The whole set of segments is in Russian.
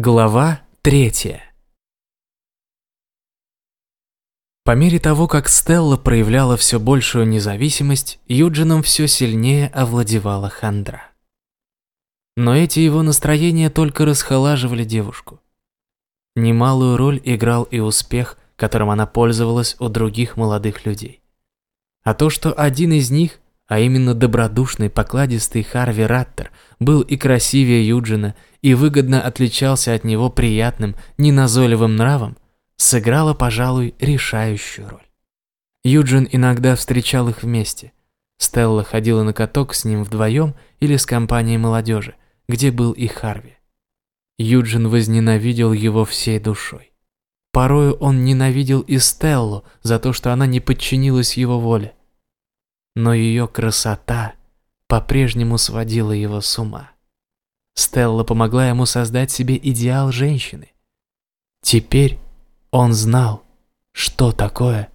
Глава третья По мере того, как Стелла проявляла все большую независимость, Юджином все сильнее овладевала хандра. Но эти его настроения только расхолаживали девушку. Немалую роль играл и успех, которым она пользовалась у других молодых людей. А то, что один из них, а именно добродушный, покладистый Харви Раттер, был и красивее Юджина, и выгодно отличался от него приятным, неназойливым нравом, сыграла, пожалуй, решающую роль. Юджин иногда встречал их вместе. Стелла ходила на каток с ним вдвоем или с компанией молодежи, где был и Харви. Юджин возненавидел его всей душой. Порою он ненавидел и Стеллу за то, что она не подчинилась его воле. Но ее красота по-прежнему сводила его с ума. Стелла помогла ему создать себе идеал женщины. Теперь он знал, что такое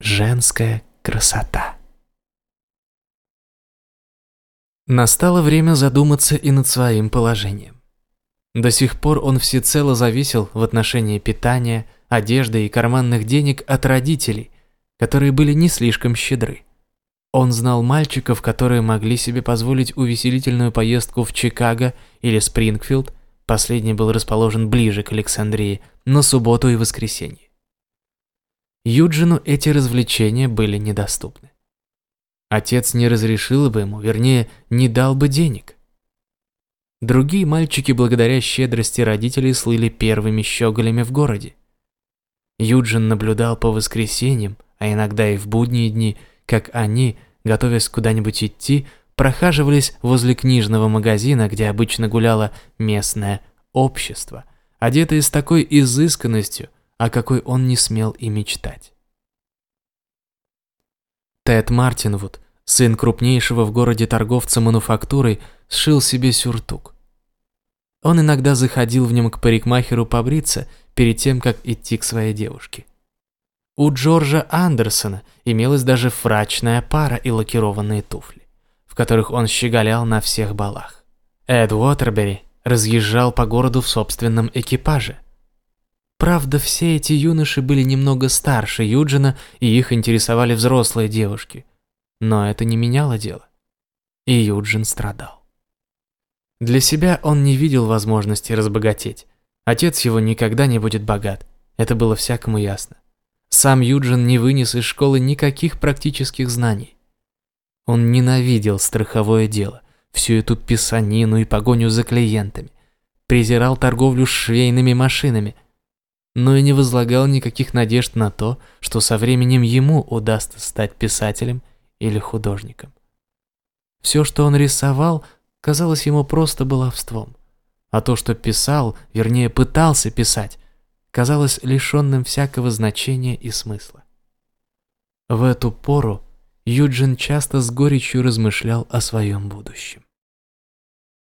женская красота. Настало время задуматься и над своим положением. До сих пор он всецело зависел в отношении питания, одежды и карманных денег от родителей, которые были не слишком щедры. Он знал мальчиков, которые могли себе позволить увеселительную поездку в Чикаго или Спрингфилд, последний был расположен ближе к Александрии, на субботу и воскресенье. Юджину эти развлечения были недоступны. Отец не разрешил бы ему, вернее, не дал бы денег – Другие мальчики благодаря щедрости родителей слыли первыми щеголями в городе. Юджин наблюдал по воскресеньям, а иногда и в будние дни, как они, готовясь куда-нибудь идти, прохаживались возле книжного магазина, где обычно гуляло местное общество, одетые с такой изысканностью, о какой он не смел и мечтать. Тед Мартинвуд, сын крупнейшего в городе торговца мануфактурой, сшил себе сюртук. Он иногда заходил в нем к парикмахеру побриться перед тем, как идти к своей девушке. У Джорджа Андерсона имелась даже фрачная пара и лакированные туфли, в которых он щеголял на всех балах. Эд Уотербери разъезжал по городу в собственном экипаже. Правда, все эти юноши были немного старше Юджина, и их интересовали взрослые девушки. Но это не меняло дело. И Юджин страдал. Для себя он не видел возможности разбогатеть. Отец его никогда не будет богат. Это было всякому ясно. Сам Юджин не вынес из школы никаких практических знаний. Он ненавидел страховое дело, всю эту писанину и погоню за клиентами, презирал торговлю швейными машинами, но и не возлагал никаких надежд на то, что со временем ему удастся стать писателем или художником. Все, что он рисовал, казалось ему просто баловством. А то, что писал, вернее пытался писать, казалось лишенным всякого значения и смысла. В эту пору Юджин часто с горечью размышлял о своем будущем.